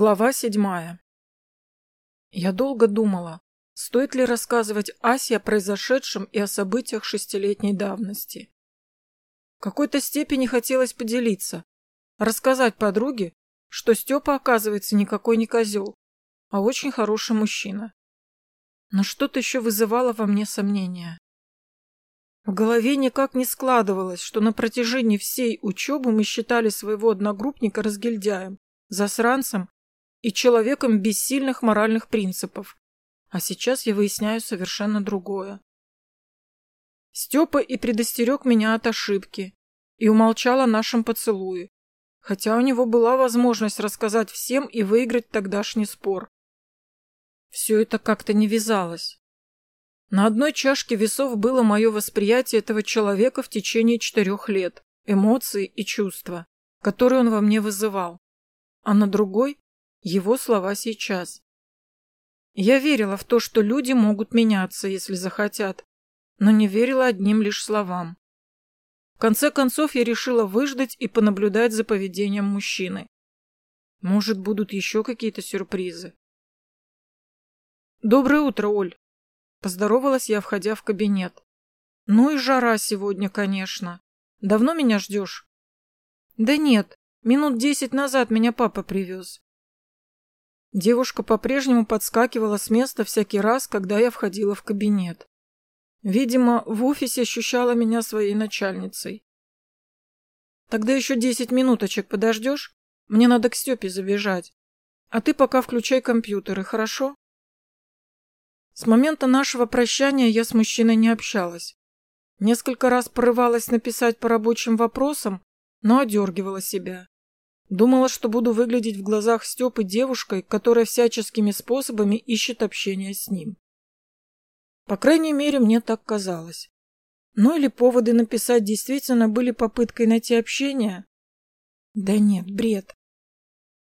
Глава седьмая. Я долго думала, стоит ли рассказывать Асе о произошедшем и о событиях шестилетней давности. В какой-то степени хотелось поделиться, рассказать подруге, что Степа, оказывается, никакой не козел, а очень хороший мужчина. Но что-то еще вызывало во мне сомнения. В голове никак не складывалось, что на протяжении всей учебы мы считали своего одногруппника разгильдяем, засранцем и человеком без сильных моральных принципов. А сейчас я выясняю совершенно другое. Степа и предостерег меня от ошибки и умолчал о нашем поцелуе, хотя у него была возможность рассказать всем и выиграть тогдашний спор. Все это как-то не вязалось. На одной чашке весов было мое восприятие этого человека в течение четырех лет, эмоции и чувства, которые он во мне вызывал, а на другой его слова сейчас. Я верила в то, что люди могут меняться, если захотят, но не верила одним лишь словам. В конце концов, я решила выждать и понаблюдать за поведением мужчины. Может, будут еще какие-то сюрпризы. «Доброе утро, Оль!» Поздоровалась я, входя в кабинет. «Ну и жара сегодня, конечно. Давно меня ждешь?» «Да нет, минут десять назад меня папа привез. Девушка по-прежнему подскакивала с места всякий раз, когда я входила в кабинет. Видимо, в офисе ощущала меня своей начальницей. Тогда еще десять минуточек подождешь? Мне надо к Степе забежать. А ты пока включай компьютеры, хорошо? С момента нашего прощания я с мужчиной не общалась. Несколько раз порывалась написать по рабочим вопросам, но одергивала себя. Думала, что буду выглядеть в глазах Степы девушкой, которая всяческими способами ищет общение с ним. По крайней мере, мне так казалось. Ну или поводы написать действительно были попыткой найти общение? Да нет, бред.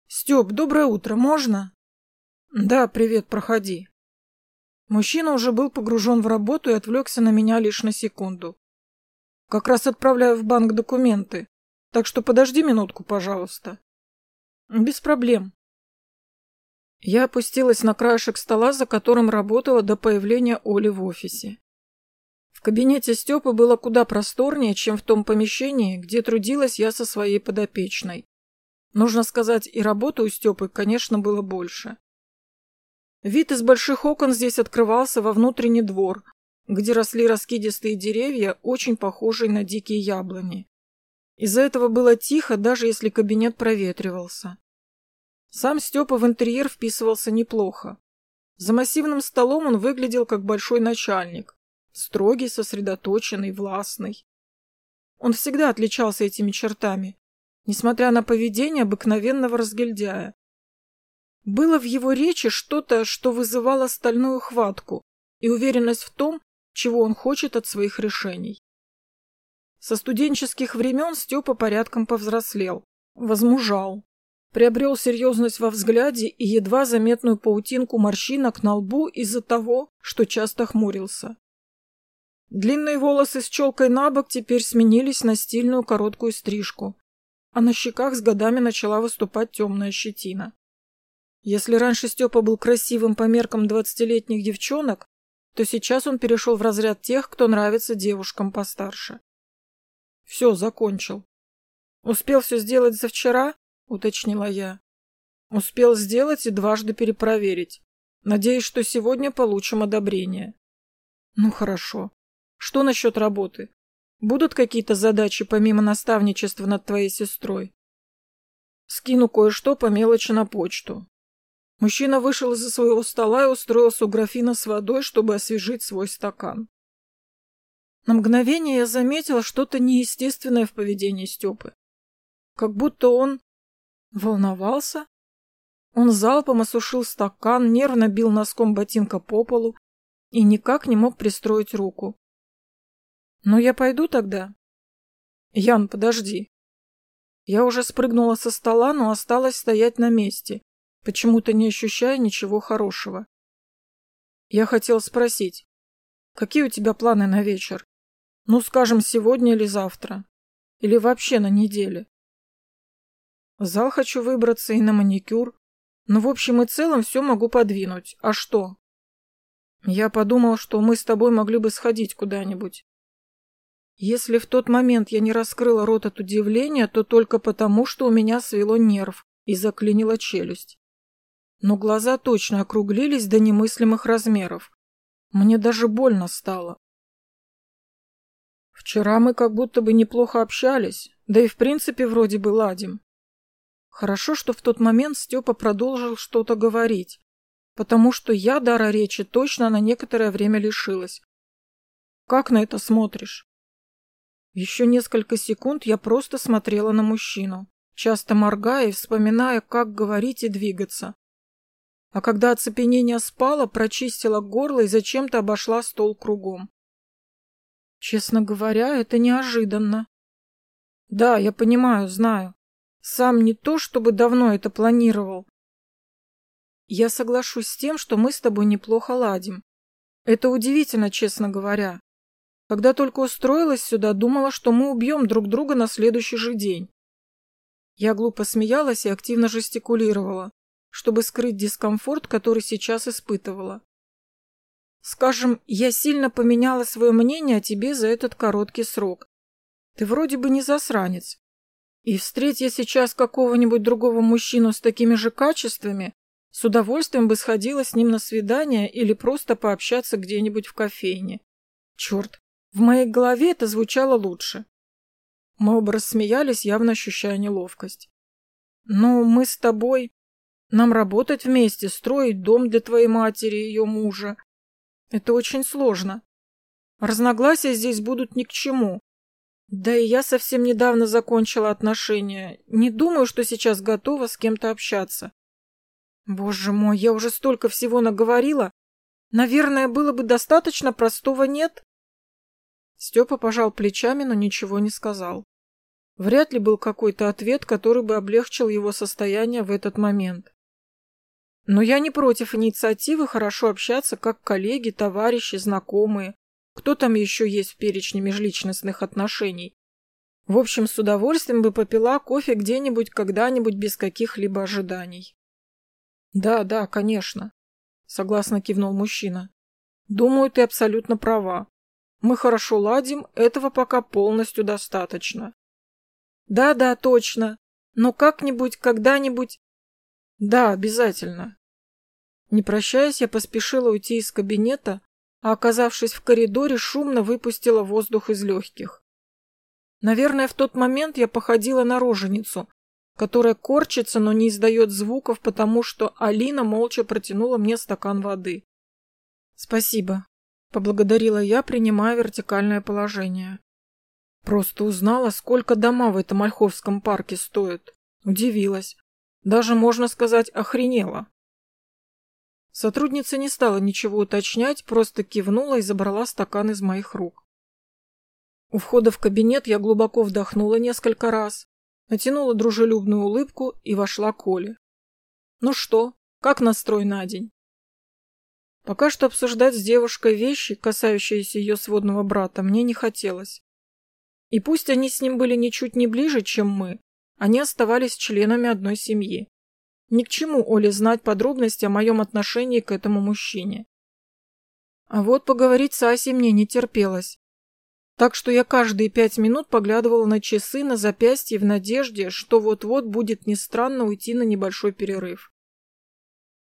Степ, доброе утро, можно? Да, привет, проходи. Мужчина уже был погружен в работу и отвлекся на меня лишь на секунду. Как раз отправляю в банк документы. Так что подожди минутку, пожалуйста. Без проблем. Я опустилась на краешек стола, за которым работала до появления Оли в офисе. В кабинете Степы было куда просторнее, чем в том помещении, где трудилась я со своей подопечной. Нужно сказать, и работы у Степы, конечно, было больше. Вид из больших окон здесь открывался во внутренний двор, где росли раскидистые деревья, очень похожие на дикие яблони. Из-за этого было тихо, даже если кабинет проветривался. Сам Степа в интерьер вписывался неплохо. За массивным столом он выглядел как большой начальник. Строгий, сосредоточенный, властный. Он всегда отличался этими чертами, несмотря на поведение обыкновенного разгильдяя. Было в его речи что-то, что вызывало стальную хватку и уверенность в том, чего он хочет от своих решений. Со студенческих времен Степа порядком повзрослел, возмужал, приобрел серьезность во взгляде и едва заметную паутинку морщинок на лбу из-за того, что часто хмурился. Длинные волосы с челкой на бок теперь сменились на стильную короткую стрижку, а на щеках с годами начала выступать темная щетина. Если раньше Степа был красивым по меркам двадцатилетних девчонок, то сейчас он перешел в разряд тех, кто нравится девушкам постарше. Все, закончил. Успел все сделать за вчера? Уточнила я. Успел сделать и дважды перепроверить. Надеюсь, что сегодня получим одобрение. Ну хорошо. Что насчет работы? Будут какие-то задачи помимо наставничества над твоей сестрой? Скину кое-что по мелочи на почту. Мужчина вышел из-за своего стола и устроился у графина с водой, чтобы освежить свой стакан. На мгновение я заметила что-то неестественное в поведении Степы. Как будто он волновался. Он залпом осушил стакан, нервно бил носком ботинка по полу и никак не мог пристроить руку. «Ну, я пойду тогда?» «Ян, подожди». Я уже спрыгнула со стола, но осталась стоять на месте, почему-то не ощущая ничего хорошего. Я хотел спросить, какие у тебя планы на вечер? Ну, скажем, сегодня или завтра. Или вообще на неделе. В зал хочу выбраться и на маникюр. Но в общем и целом все могу подвинуть. А что? Я подумал, что мы с тобой могли бы сходить куда-нибудь. Если в тот момент я не раскрыла рот от удивления, то только потому, что у меня свело нерв и заклинила челюсть. Но глаза точно округлились до немыслимых размеров. Мне даже больно стало. Вчера мы как будто бы неплохо общались, да и в принципе вроде бы ладим. Хорошо, что в тот момент Степа продолжил что-то говорить, потому что я дара речи точно на некоторое время лишилась. Как на это смотришь? Еще несколько секунд я просто смотрела на мужчину, часто моргая и вспоминая, как говорить и двигаться. А когда оцепенение спало, прочистила горло и зачем-то обошла стол кругом. Честно говоря, это неожиданно. Да, я понимаю, знаю. Сам не то, чтобы давно это планировал. Я соглашусь с тем, что мы с тобой неплохо ладим. Это удивительно, честно говоря. Когда только устроилась сюда, думала, что мы убьем друг друга на следующий же день. Я глупо смеялась и активно жестикулировала, чтобы скрыть дискомфорт, который сейчас испытывала. Скажем, я сильно поменяла свое мнение о тебе за этот короткий срок. Ты вроде бы не засранец. И встреть я сейчас какого-нибудь другого мужчину с такими же качествами, с удовольствием бы сходила с ним на свидание или просто пообщаться где-нибудь в кофейне. Черт, в моей голове это звучало лучше. Мы оба рассмеялись, явно ощущая неловкость. «Ну, мы с тобой... Нам работать вместе, строить дом для твоей матери и ее мужа. Это очень сложно. Разногласия здесь будут ни к чему. Да и я совсем недавно закончила отношения. Не думаю, что сейчас готова с кем-то общаться. Боже мой, я уже столько всего наговорила. Наверное, было бы достаточно простого «нет». Степа пожал плечами, но ничего не сказал. Вряд ли был какой-то ответ, который бы облегчил его состояние в этот момент. Но я не против инициативы хорошо общаться как коллеги, товарищи, знакомые. Кто там еще есть в перечне межличностных отношений? В общем, с удовольствием бы попила кофе где-нибудь, когда-нибудь без каких-либо ожиданий. Да, да, конечно, согласно кивнул мужчина. Думаю, ты абсолютно права. Мы хорошо ладим, этого пока полностью достаточно. Да-да, точно. Но как-нибудь, когда-нибудь... Да, обязательно. Не прощаясь, я поспешила уйти из кабинета, а, оказавшись в коридоре, шумно выпустила воздух из легких. Наверное, в тот момент я походила на роженицу, которая корчится, но не издает звуков, потому что Алина молча протянула мне стакан воды. «Спасибо», Поблагодарила я, принимая вертикальное положение. Просто узнала, сколько дома в этом Ольховском парке стоят. Удивилась. Даже, можно сказать, охренела. Сотрудница не стала ничего уточнять, просто кивнула и забрала стакан из моих рук. У входа в кабинет я глубоко вдохнула несколько раз, натянула дружелюбную улыбку и вошла к Оле. «Ну что, как настрой на день?» Пока что обсуждать с девушкой вещи, касающиеся ее сводного брата, мне не хотелось. И пусть они с ним были ничуть не ближе, чем мы, они оставались членами одной семьи. Ни к чему Оле знать подробности о моем отношении к этому мужчине. А вот поговорить с Асей мне не терпелось. Так что я каждые пять минут поглядывала на часы на запястье в надежде, что вот-вот будет не странно уйти на небольшой перерыв.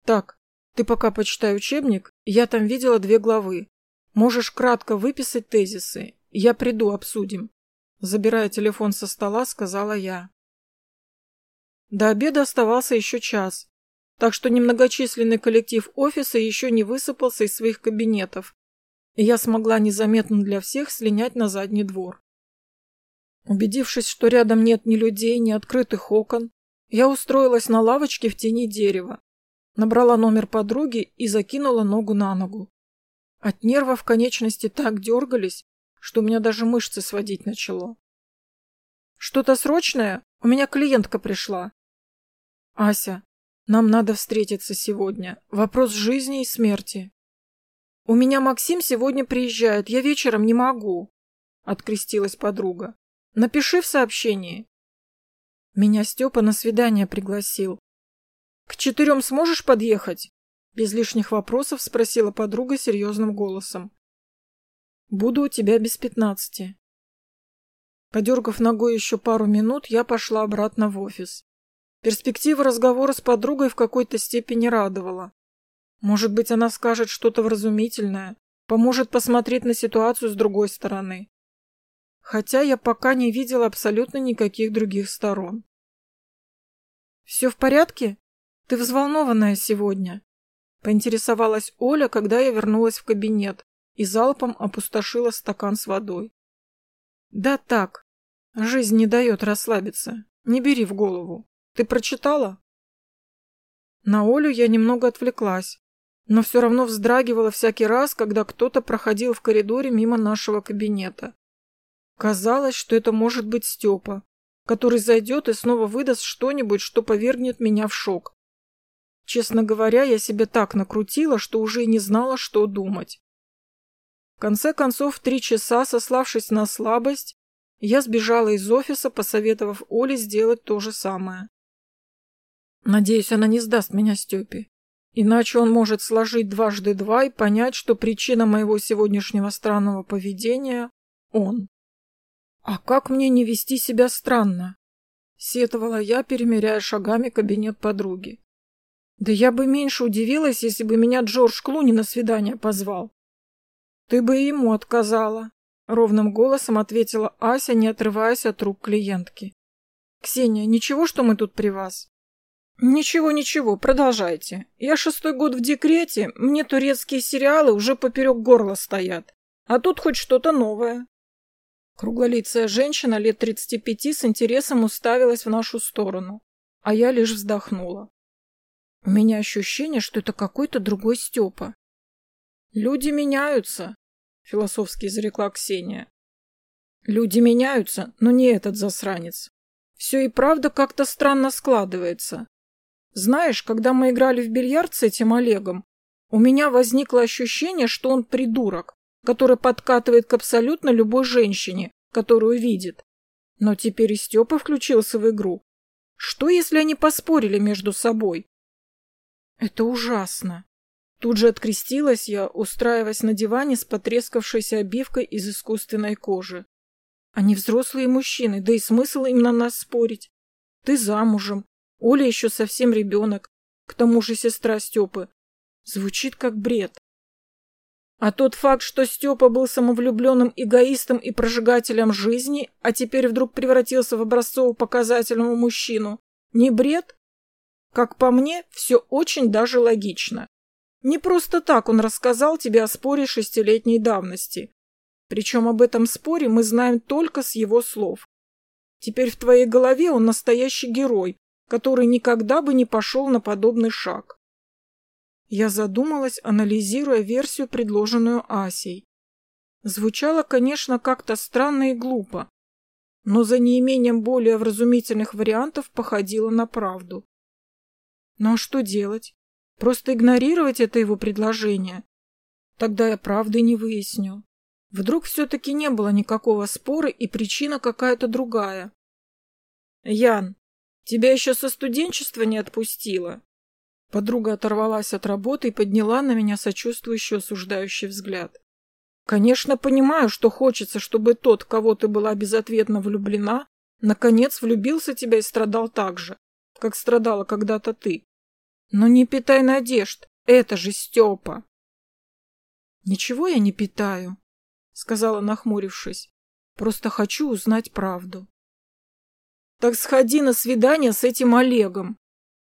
Так, ты пока почитай учебник, я там видела две главы. Можешь кратко выписать тезисы. Я приду, обсудим. Забирая телефон со стола, сказала я. До обеда оставался еще час, так что немногочисленный коллектив офиса еще не высыпался из своих кабинетов, и я смогла незаметно для всех слинять на задний двор. Убедившись, что рядом нет ни людей, ни открытых окон, я устроилась на лавочке в тени дерева, Набрала номер подруги и закинула ногу на ногу. От нервов конечности так дергались, что у меня даже мышцы сводить начало. «Что-то срочное? У меня клиентка пришла». «Ася, нам надо встретиться сегодня. Вопрос жизни и смерти». «У меня Максим сегодня приезжает, я вечером не могу», — открестилась подруга. «Напиши в сообщении». Меня Степа на свидание пригласил. К четырем сможешь подъехать? Без лишних вопросов спросила подруга серьезным голосом. Буду у тебя без пятнадцати. Подергав ногой еще пару минут, я пошла обратно в офис. Перспектива разговора с подругой в какой-то степени радовала. Может быть, она скажет что-то вразумительное, поможет посмотреть на ситуацию с другой стороны. Хотя я пока не видела абсолютно никаких других сторон. «Все в порядке? Ты взволнованная сегодня?» Поинтересовалась Оля, когда я вернулась в кабинет и залпом опустошила стакан с водой. «Да так. Жизнь не дает расслабиться. Не бери в голову. Ты прочитала?» На Олю я немного отвлеклась, но все равно вздрагивала всякий раз, когда кто-то проходил в коридоре мимо нашего кабинета. Казалось, что это может быть Степа, который зайдет и снова выдаст что-нибудь, что повергнет меня в шок. Честно говоря, я себе так накрутила, что уже и не знала, что думать. В конце концов, в три часа, сославшись на слабость, я сбежала из офиса, посоветовав Оле сделать то же самое. Надеюсь, она не сдаст меня Степе. Иначе он может сложить дважды два и понять, что причина моего сегодняшнего странного поведения — он. А как мне не вести себя странно? Сетовала я, перемеряя шагами кабинет подруги. Да я бы меньше удивилась, если бы меня Джордж Клуни на свидание позвал. Ты бы ему отказала, ровным голосом ответила Ася, не отрываясь от рук клиентки. Ксения, ничего, что мы тут при вас? «Ничего, ничего, продолжайте. Я шестой год в декрете, мне турецкие сериалы уже поперек горла стоят. А тут хоть что-то новое». Круглолицая женщина лет тридцати пяти с интересом уставилась в нашу сторону, а я лишь вздохнула. У меня ощущение, что это какой-то другой Степа. «Люди меняются», — философски изрекла Ксения. «Люди меняются, но не этот засранец. Все и правда как-то странно складывается. Знаешь, когда мы играли в бильярд с этим Олегом, у меня возникло ощущение, что он придурок, который подкатывает к абсолютно любой женщине, которую видит. Но теперь и Степа включился в игру. Что, если они поспорили между собой? Это ужасно. Тут же открестилась я, устраиваясь на диване с потрескавшейся обивкой из искусственной кожи. Они взрослые мужчины, да и смысл им на нас спорить. Ты замужем, Оля еще совсем ребенок, к тому же сестра Степы. Звучит как бред. А тот факт, что Степа был самовлюбленным эгоистом и прожигателем жизни, а теперь вдруг превратился в образцово-показательного мужчину, не бред? Как по мне, все очень даже логично. Не просто так он рассказал тебе о споре шестилетней давности. Причем об этом споре мы знаем только с его слов. Теперь в твоей голове он настоящий герой, который никогда бы не пошел на подобный шаг. Я задумалась, анализируя версию, предложенную Асей. Звучало, конечно, как-то странно и глупо, но за неимением более вразумительных вариантов походило на правду. Ну а что делать? Просто игнорировать это его предложение? Тогда я правды не выясню. Вдруг все-таки не было никакого спора и причина какая-то другая. Ян, Тебя еще со студенчества не отпустила. Подруга оторвалась от работы и подняла на меня сочувствующий осуждающий взгляд. Конечно, понимаю, что хочется, чтобы тот, кого ты была безответно влюблена, наконец влюбился тебя и страдал так же, как страдала когда-то ты. Но не питай надежд, это же Степа. Ничего я не питаю, сказала, нахмурившись. Просто хочу узнать правду. Так сходи на свидание с этим Олегом,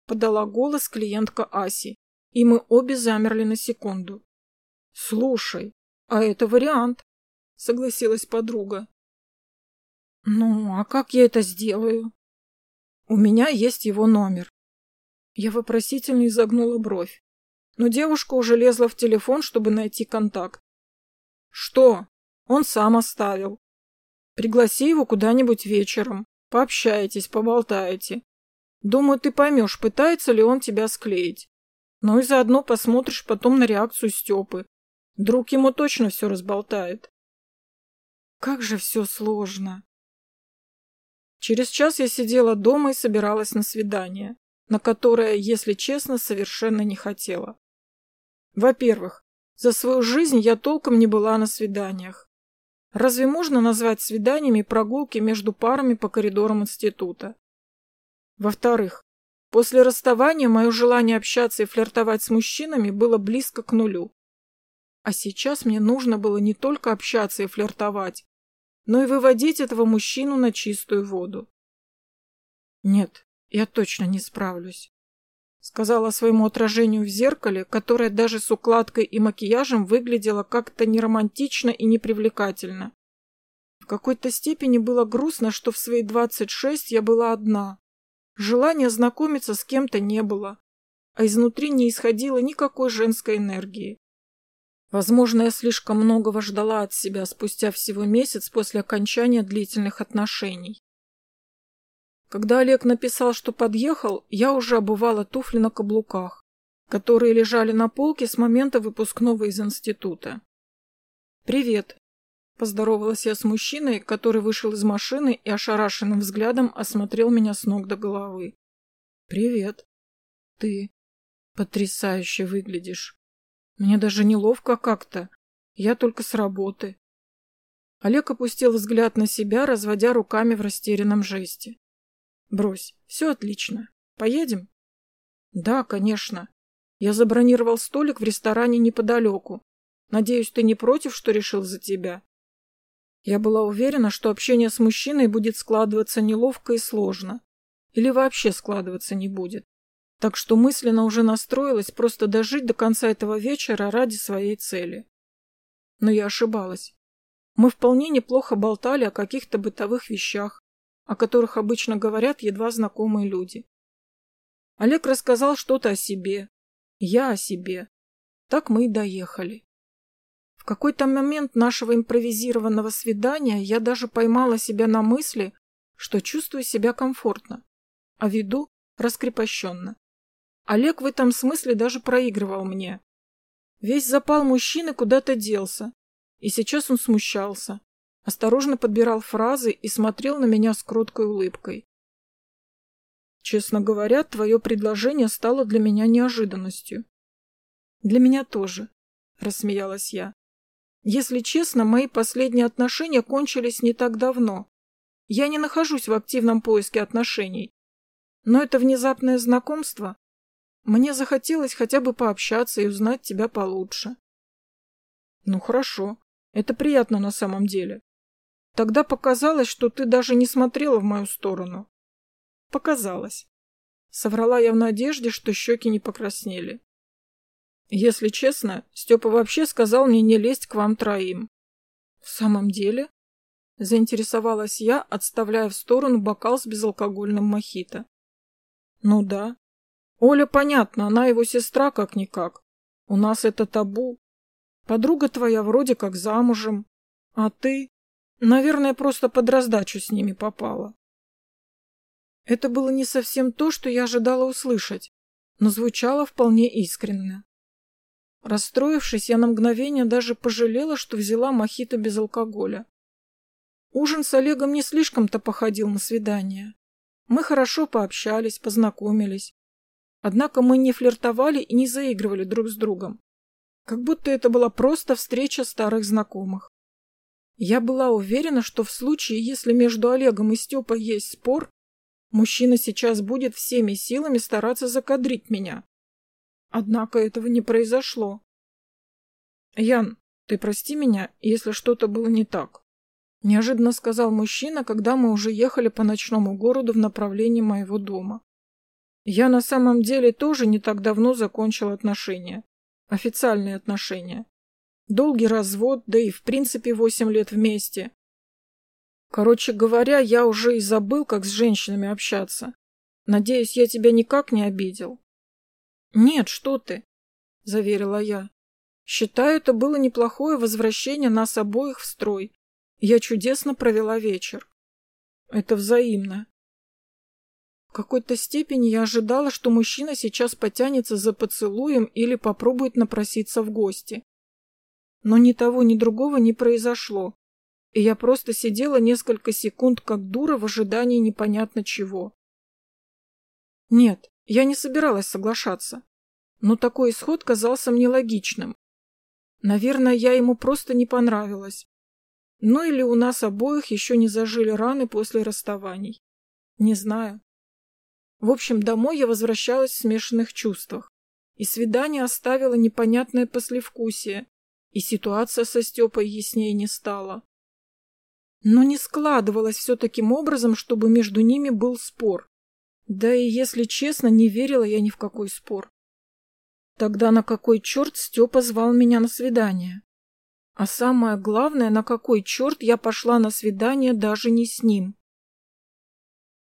подала голос клиентка Аси, и мы обе замерли на секунду. Слушай, а это вариант, согласилась подруга. Ну, а как я это сделаю? У меня есть его номер. Я вопросительно изогнула бровь, но девушка уже лезла в телефон, чтобы найти контакт. Что? Он сам оставил. Пригласи его куда-нибудь вечером. Пообщаетесь, поболтаете. Думаю, ты поймешь, пытается ли он тебя склеить. Ну и заодно посмотришь потом на реакцию Степы. Друг ему точно все разболтает. Как же все сложно. Через час я сидела дома и собиралась на свидание. на которое, если честно, совершенно не хотела. Во-первых, за свою жизнь я толком не была на свиданиях. Разве можно назвать свиданиями прогулки между парами по коридорам института? Во-вторых, после расставания мое желание общаться и флиртовать с мужчинами было близко к нулю. А сейчас мне нужно было не только общаться и флиртовать, но и выводить этого мужчину на чистую воду. Нет, я точно не справлюсь. Сказала своему отражению в зеркале, которое даже с укладкой и макияжем выглядело как-то неромантично и непривлекательно. В какой-то степени было грустно, что в свои 26 я была одна. Желания знакомиться с кем-то не было, а изнутри не исходило никакой женской энергии. Возможно, я слишком многого ждала от себя спустя всего месяц после окончания длительных отношений. Когда Олег написал, что подъехал, я уже обувала туфли на каблуках, которые лежали на полке с момента выпускного из института. «Привет», — поздоровалась я с мужчиной, который вышел из машины и ошарашенным взглядом осмотрел меня с ног до головы. «Привет. Ты потрясающе выглядишь». Мне даже неловко как-то. Я только с работы. Олег опустил взгляд на себя, разводя руками в растерянном жесте. Брось, все отлично. Поедем? Да, конечно. Я забронировал столик в ресторане неподалеку. Надеюсь, ты не против, что решил за тебя? Я была уверена, что общение с мужчиной будет складываться неловко и сложно. Или вообще складываться не будет так что мысленно уже настроилась просто дожить до конца этого вечера ради своей цели. Но я ошибалась. Мы вполне неплохо болтали о каких-то бытовых вещах, о которых обычно говорят едва знакомые люди. Олег рассказал что-то о себе, я о себе. Так мы и доехали. В какой-то момент нашего импровизированного свидания я даже поймала себя на мысли, что чувствую себя комфортно, а веду раскрепощенно. Олег в этом смысле даже проигрывал мне. Весь запал мужчины куда-то делся, и сейчас он смущался, осторожно подбирал фразы и смотрел на меня с кроткой улыбкой. Честно говоря, твое предложение стало для меня неожиданностью. Для меня тоже, рассмеялась я. Если честно, мои последние отношения кончились не так давно. Я не нахожусь в активном поиске отношений. Но это внезапное знакомство мне захотелось хотя бы пообщаться и узнать тебя получше. Ну хорошо, это приятно на самом деле. Тогда показалось, что ты даже не смотрела в мою сторону. Показалось. Соврала я в надежде, что щеки не покраснели. Если честно, Степа вообще сказал мне не лезть к вам троим. В самом деле? Заинтересовалась я, отставляя в сторону бокал с безалкогольным мохито. Ну да, Оля, понятно, она его сестра как-никак. У нас это табу. Подруга твоя вроде как замужем. А ты, наверное, просто под раздачу с ними попала. Это было не совсем то, что я ожидала услышать, но звучало вполне искренне. Расстроившись, я на мгновение даже пожалела, что взяла мохито без алкоголя. Ужин с Олегом не слишком-то походил на свидание. Мы хорошо пообщались, познакомились. Однако мы не флиртовали и не заигрывали друг с другом. Как будто это была просто встреча старых знакомых. Я была уверена, что в случае, если между Олегом и Степой есть спор, мужчина сейчас будет всеми силами стараться закадрить меня. Однако этого не произошло. «Ян, ты прости меня, если что-то было не так», — неожиданно сказал мужчина, когда мы уже ехали по ночному городу в направлении моего дома. Я на самом деле тоже не так давно закончил отношения. Официальные отношения. Долгий развод, да и в принципе восемь лет вместе. Короче говоря, я уже и забыл, как с женщинами общаться. Надеюсь, я тебя никак не обидел. Нет, что ты, заверила я. Считаю, это было неплохое возвращение нас обоих в строй. Я чудесно провела вечер. Это взаимно. В какой-то степени я ожидала, что мужчина сейчас потянется за поцелуем или попробует напроситься в гости. Но ни того, ни другого не произошло, и я просто сидела несколько секунд как дура в ожидании непонятно чего. Нет, Я не собиралась соглашаться, но такой исход казался мне логичным. Наверное, я ему просто не понравилась. Ну или у нас обоих еще не зажили раны после расставаний. Не знаю. В общем, домой я возвращалась в смешанных чувствах. И свидание оставило непонятное послевкусие, и ситуация со Степой яснее не стала. Но не складывалось все таким образом, чтобы между ними был спор. Да и, если честно, не верила я ни в какой спор. Тогда на какой черт Степа звал меня на свидание? А самое главное, на какой черт я пошла на свидание даже не с ним?